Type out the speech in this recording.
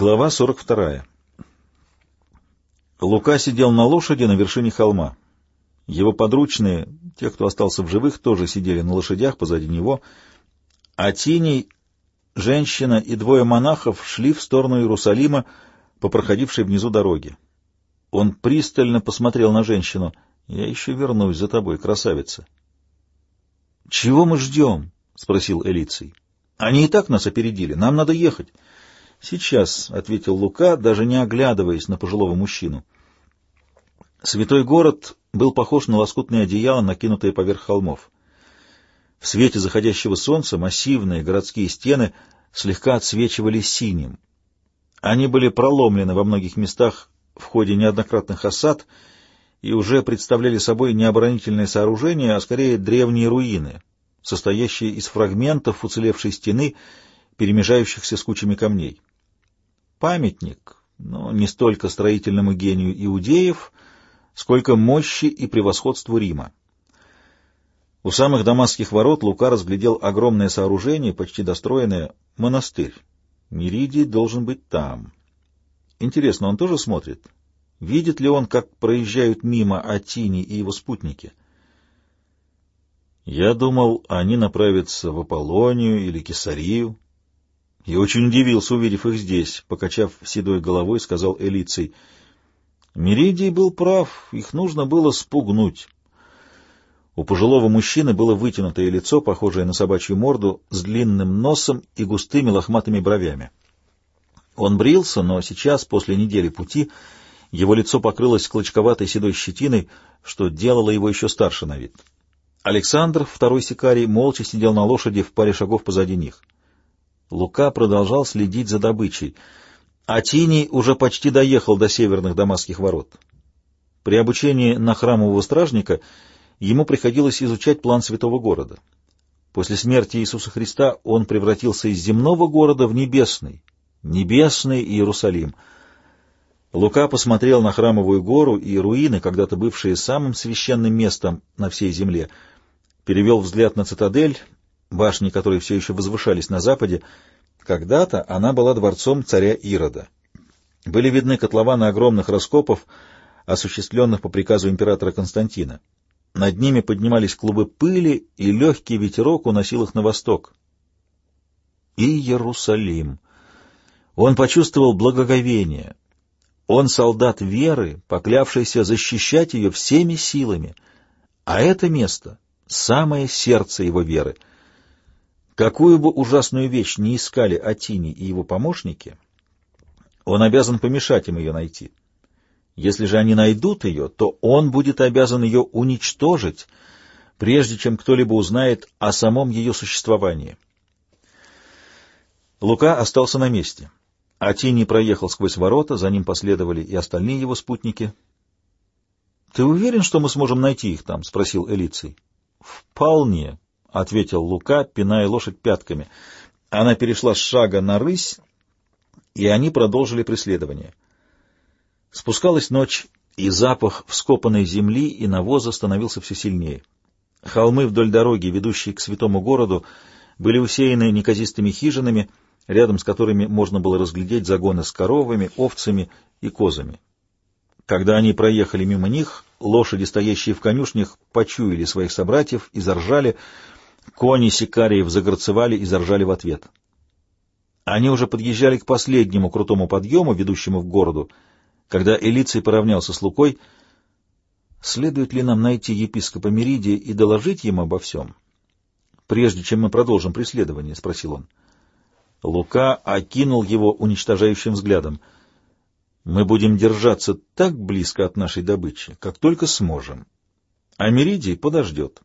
Глава 42. Лука сидел на лошади на вершине холма. Его подручные, те, кто остался в живых, тоже сидели на лошадях позади него, а Тиней, женщина и двое монахов шли в сторону Иерусалима по проходившей внизу дороге. Он пристально посмотрел на женщину. «Я еще вернусь за тобой, красавица». «Чего мы ждем?» — спросил Элиций. «Они и так нас опередили. Нам надо ехать». «Сейчас», — ответил Лука, даже не оглядываясь на пожилого мужчину. Святой город был похож на лоскутное одеяло, накинутое поверх холмов. В свете заходящего солнца массивные городские стены слегка отсвечивали синим. Они были проломлены во многих местах в ходе неоднократных осад и уже представляли собой не оборонительные сооружения, а скорее древние руины, состоящие из фрагментов уцелевшей стены, перемежающихся с кучами камней памятник, но не столько строительному гению иудеев, сколько мощи и превосходству Рима. У самых дамасских ворот Лука разглядел огромное сооружение, почти достроенное, монастырь. Меридий должен быть там. Интересно, он тоже смотрит? Видит ли он, как проезжают мимо Атини и его спутники? Я думал, они направятся в Аполлонию или Кесарию, и очень удивился, увидев их здесь, покачав седой головой, сказал Элицей. Меридий был прав, их нужно было спугнуть. У пожилого мужчины было вытянутое лицо, похожее на собачью морду, с длинным носом и густыми лохматыми бровями. Он брился, но сейчас, после недели пути, его лицо покрылось клочковатой седой щетиной, что делало его еще старше на вид. Александр, второй сикарий, молча сидел на лошади в паре шагов позади них. Лука продолжал следить за добычей. а Тиний уже почти доехал до северных дамасских ворот. При обучении на храмового стражника ему приходилось изучать план святого города. После смерти Иисуса Христа он превратился из земного города в небесный, небесный Иерусалим. Лука посмотрел на храмовую гору и руины, когда-то бывшие самым священным местом на всей земле, перевел взгляд на цитадель башни которой все еще возвышались на западе, когда-то она была дворцом царя Ирода. Были видны котлованы огромных раскопов, осуществленных по приказу императора Константина. Над ними поднимались клубы пыли, и легкий ветерок уносил их на восток. И Иерусалим. Он почувствовал благоговение. Он солдат веры, поклявшийся защищать ее всеми силами. А это место — самое сердце его веры — Какую бы ужасную вещь не искали Атини и его помощники, он обязан помешать им ее найти. Если же они найдут ее, то он будет обязан ее уничтожить, прежде чем кто-либо узнает о самом ее существовании. Лука остался на месте. Атини проехал сквозь ворота, за ним последовали и остальные его спутники. — Ты уверен, что мы сможем найти их там? — спросил Элиций. — Вполне, — ответил Лука, пиная лошадь пятками. Она перешла с шага на рысь, и они продолжили преследование. Спускалась ночь, и запах вскопанной земли и навоза становился все сильнее. Холмы вдоль дороги, ведущие к святому городу, были усеяны неказистыми хижинами, рядом с которыми можно было разглядеть загоны с коровами, овцами и козами. Когда они проехали мимо них, лошади, стоящие в конюшнях, почуяли своих собратьев и заржали, Кони сикариев загорцевали и заржали в ответ. Они уже подъезжали к последнему крутому подъему, ведущему к городу, когда Элицей поравнялся с Лукой. «Следует ли нам найти епископа Меридия и доложить ему обо всем?» «Прежде чем мы продолжим преследование», — спросил он. Лука окинул его уничтожающим взглядом. «Мы будем держаться так близко от нашей добычи, как только сможем. А Меридий подождет».